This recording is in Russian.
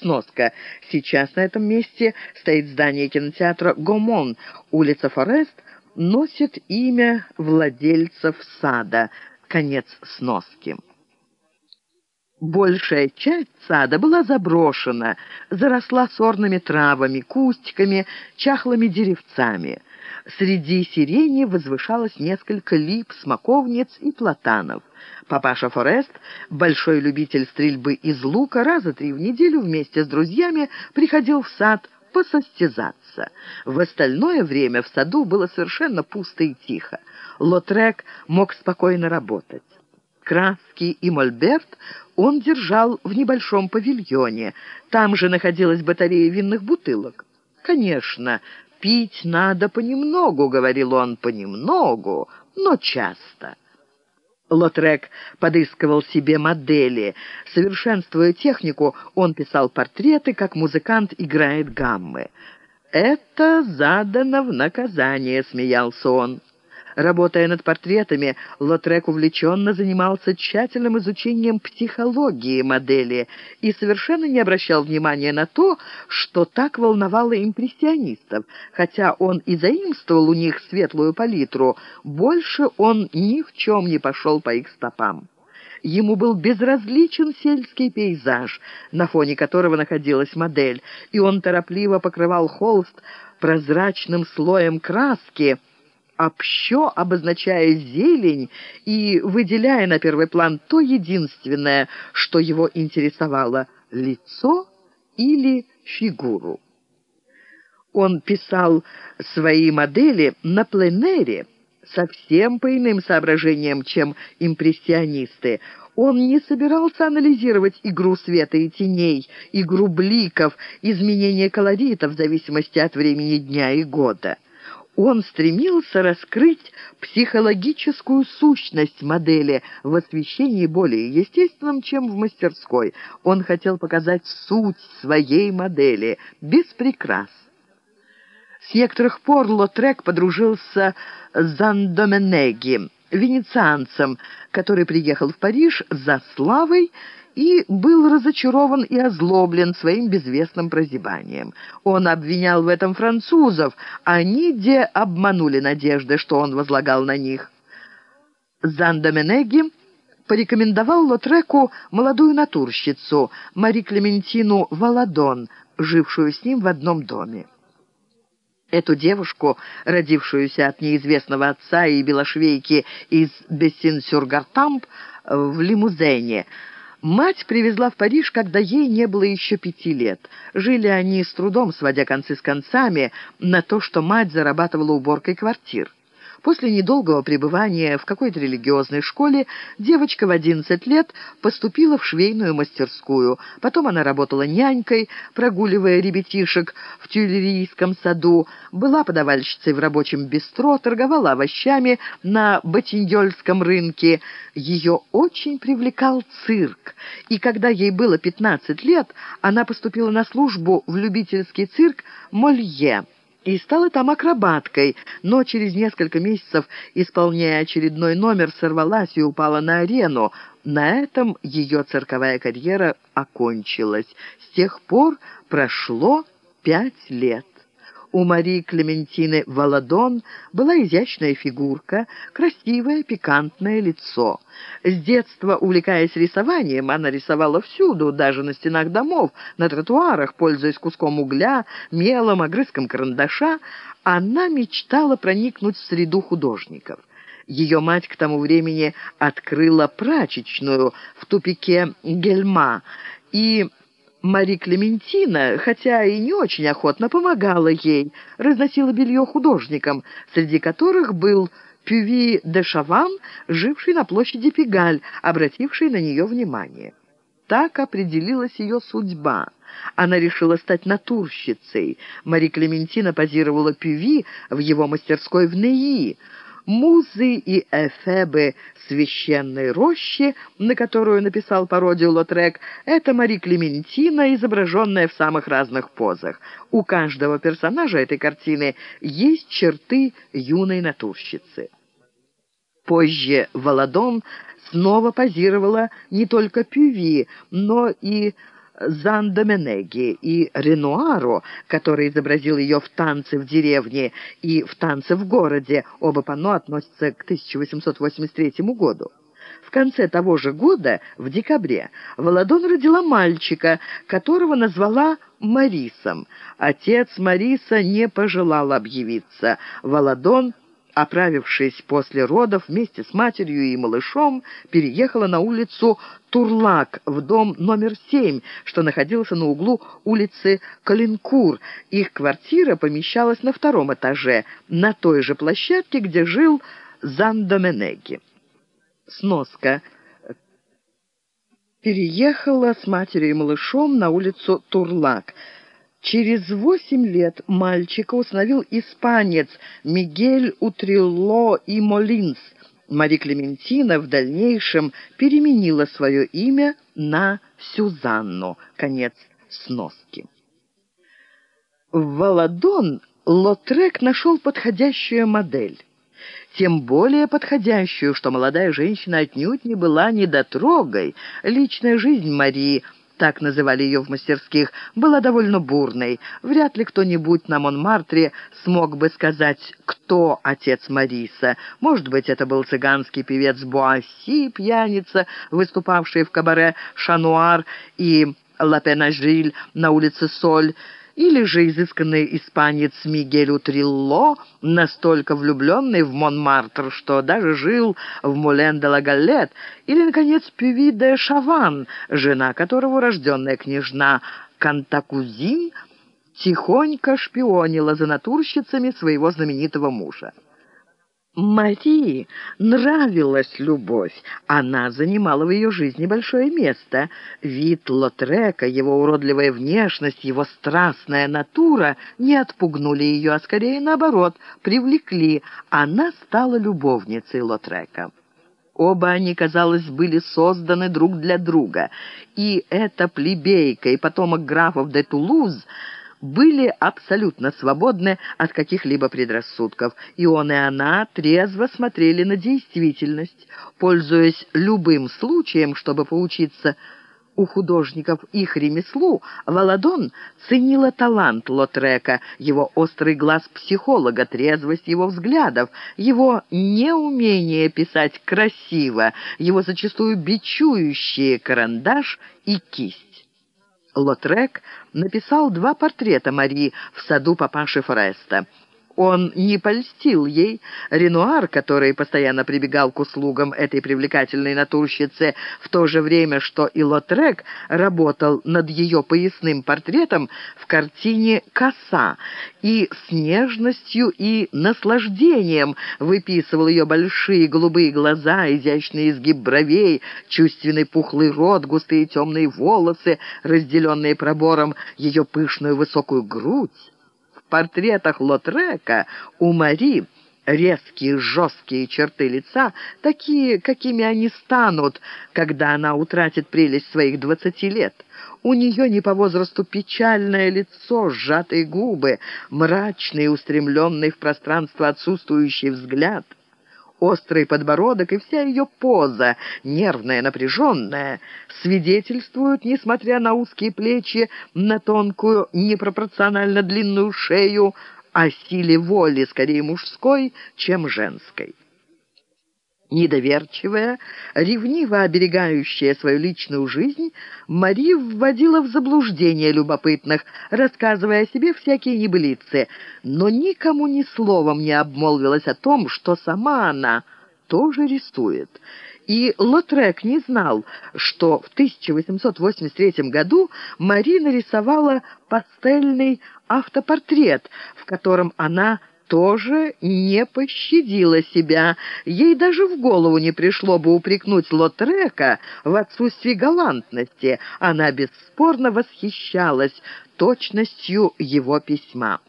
Сноска. Сейчас на этом месте стоит здание кинотеатра «Гомон». Улица Форест носит имя владельцев сада. Конец сноски. Большая часть сада была заброшена, заросла сорными травами, кустиками, чахлыми деревцами. Среди сирени возвышалось несколько лип, смоковниц и платанов. Папаша Форест, большой любитель стрельбы из лука, раза три в неделю вместе с друзьями приходил в сад посостязаться. В остальное время в саду было совершенно пусто и тихо. Лотрек мог спокойно работать краски и мольберт он держал в небольшом павильоне. Там же находилась батарея винных бутылок. «Конечно, пить надо понемногу», — говорил он, — «понемногу, но часто». Лотрек подыскивал себе модели. Совершенствуя технику, он писал портреты, как музыкант играет гаммы. «Это задано в наказание», — смеялся он. Работая над портретами, Лотрек увлеченно занимался тщательным изучением психологии модели и совершенно не обращал внимания на то, что так волновало импрессионистов. Хотя он и заимствовал у них светлую палитру, больше он ни в чем не пошел по их стопам. Ему был безразличен сельский пейзаж, на фоне которого находилась модель, и он торопливо покрывал холст прозрачным слоем краски, общо обозначая зелень и выделяя на первый план то единственное, что его интересовало — лицо или фигуру. Он писал свои модели на пленэре, совсем по иным соображениям, чем импрессионисты. Он не собирался анализировать игру света и теней, игру бликов, изменение колорита в зависимости от времени дня и года он стремился раскрыть психологическую сущность модели в освещении более естественном, чем в мастерской. Он хотел показать суть своей модели, без прикрас. С некоторых пор Лотрек подружился с Зандоменеги, венецианцем, который приехал в Париж за славой и был разочарован и озлоблен своим безвестным прозябанием. Он обвинял в этом французов, они де обманули надежды, что он возлагал на них. Зандоменеги порекомендовал Лотреку молодую натурщицу Мари Клементину Валадон, жившую с ним в одном доме. Эту девушку, родившуюся от неизвестного отца и белошвейки из Бессин-Сюргартамп в Лимузене, Мать привезла в Париж, когда ей не было еще пяти лет. Жили они с трудом, сводя концы с концами, на то, что мать зарабатывала уборкой квартир. После недолгого пребывания в какой-то религиозной школе девочка в 11 лет поступила в швейную мастерскую. Потом она работала нянькой, прогуливая ребятишек в тюлерийском саду, была подавальщицей в рабочем бистро, торговала овощами на Ботиньольском рынке. Ее очень привлекал цирк, и когда ей было 15 лет, она поступила на службу в любительский цирк «Молье» и стала там акробаткой, но через несколько месяцев, исполняя очередной номер, сорвалась и упала на арену. На этом ее цирковая карьера окончилась. С тех пор прошло пять лет. У Марии Клементины Валадон была изящная фигурка, красивое пикантное лицо. С детства, увлекаясь рисованием, она рисовала всюду, даже на стенах домов, на тротуарах, пользуясь куском угля, мелом, огрызком карандаша. Она мечтала проникнуть в среду художников. Ее мать к тому времени открыла прачечную в тупике Гельма, и Мари Клементина, хотя и не очень охотно, помогала ей, разносила белье художникам, среди которых был Пюви де Шаван, живший на площади Пигаль, обративший на нее внимание. Так определилась ее судьба. Она решила стать натурщицей. Мари Клементина позировала Пюви в его мастерской в Неи, музы и эфебы священной рощи, на которую написал пародию Лотрек, это Мари Клементина, изображенная в самых разных позах. У каждого персонажа этой картины есть черты юной натурщицы. Позже Володон снова позировала не только Пюви, но и Зандоменеги и Ренуару, который изобразил ее в «Танце в деревне» и в «Танце в городе». Оба панно относятся к 1883 году. В конце того же года, в декабре, Володон родила мальчика, которого назвала Марисом. Отец Мариса не пожелал объявиться. Володон оправившись после родов, вместе с матерью и малышом переехала на улицу Турлак в дом номер семь, что находился на углу улицы Калинкур. Их квартира помещалась на втором этаже, на той же площадке, где жил Зандоменеги. Сноска. Переехала с матерью и малышом на улицу Турлак – Через восемь лет мальчика установил испанец Мигель Утрилло и Молинс. Мари Клементина в дальнейшем переменила свое имя на Сюзанну. Конец сноски. В Валадон Лотрек нашел подходящую модель. Тем более подходящую, что молодая женщина отнюдь не была недотрогой. Личная жизнь Марии – так называли ее в мастерских, была довольно бурной. Вряд ли кто-нибудь на Монмартре смог бы сказать, кто отец Мариса. Может быть, это был цыганский певец Буасси, пьяница, выступавший в кабаре «Шануар» и «Лапенажиль» на улице Соль, или же изысканный испанец Мигель Утрилло, настолько влюбленный в Монмартр, что даже жил в Мулен-де-ла-Галлет, или, наконец, Пюви де Шаван, жена которого, рожденная княжна Кантакузин, тихонько шпионила за натурщицами своего знаменитого мужа. Марии нравилась любовь. Она занимала в ее жизни большое место. Вид Лотрека, его уродливая внешность, его страстная натура не отпугнули ее, а скорее наоборот, привлекли. Она стала любовницей Лотрека. Оба они, казалось, были созданы друг для друга. И эта плебейка и потомок графов де Тулуз – были абсолютно свободны от каких-либо предрассудков, и он и она трезво смотрели на действительность, пользуясь любым случаем, чтобы поучиться у художников их ремеслу, Валадон ценила талант Лотрека, его острый глаз психолога, трезвость его взглядов, его неумение писать красиво, его зачастую бичующие карандаш и кисть. Лотрек написал два портрета Марии в саду папаши Фореста. Он не польстил ей. Ренуар, который постоянно прибегал к услугам этой привлекательной натурщицы, в то же время, что и Лотрек работал над ее поясным портретом в картине «Коса» и с нежностью и наслаждением выписывал ее большие голубые глаза, изящный изгиб бровей, чувственный пухлый рот, густые темные волосы, разделенные пробором ее пышную высокую грудь портретах Лотрека у Мари резкие жесткие черты лица, такие, какими они станут, когда она утратит прелесть своих двадцати лет. У нее не по возрасту печальное лицо, сжатые губы, мрачный, устремленный в пространство отсутствующий взгляд — острый подбородок и вся ее поза, нервная, напряженная, свидетельствуют, несмотря на узкие плечи, на тонкую, непропорционально длинную шею, о силе воли, скорее мужской, чем женской недоверчивая, ревниво оберегающая свою личную жизнь, Мари вводила в заблуждение любопытных, рассказывая о себе всякие небылицы, но никому ни словом не обмолвилась о том, что сама она тоже рисует. И Лотрек не знал, что в 1883 году Мари нарисовала пастельный автопортрет, в котором она тоже не пощадила себя. Ей даже в голову не пришло бы упрекнуть Лотрека в отсутствии галантности. Она бесспорно восхищалась точностью его письма.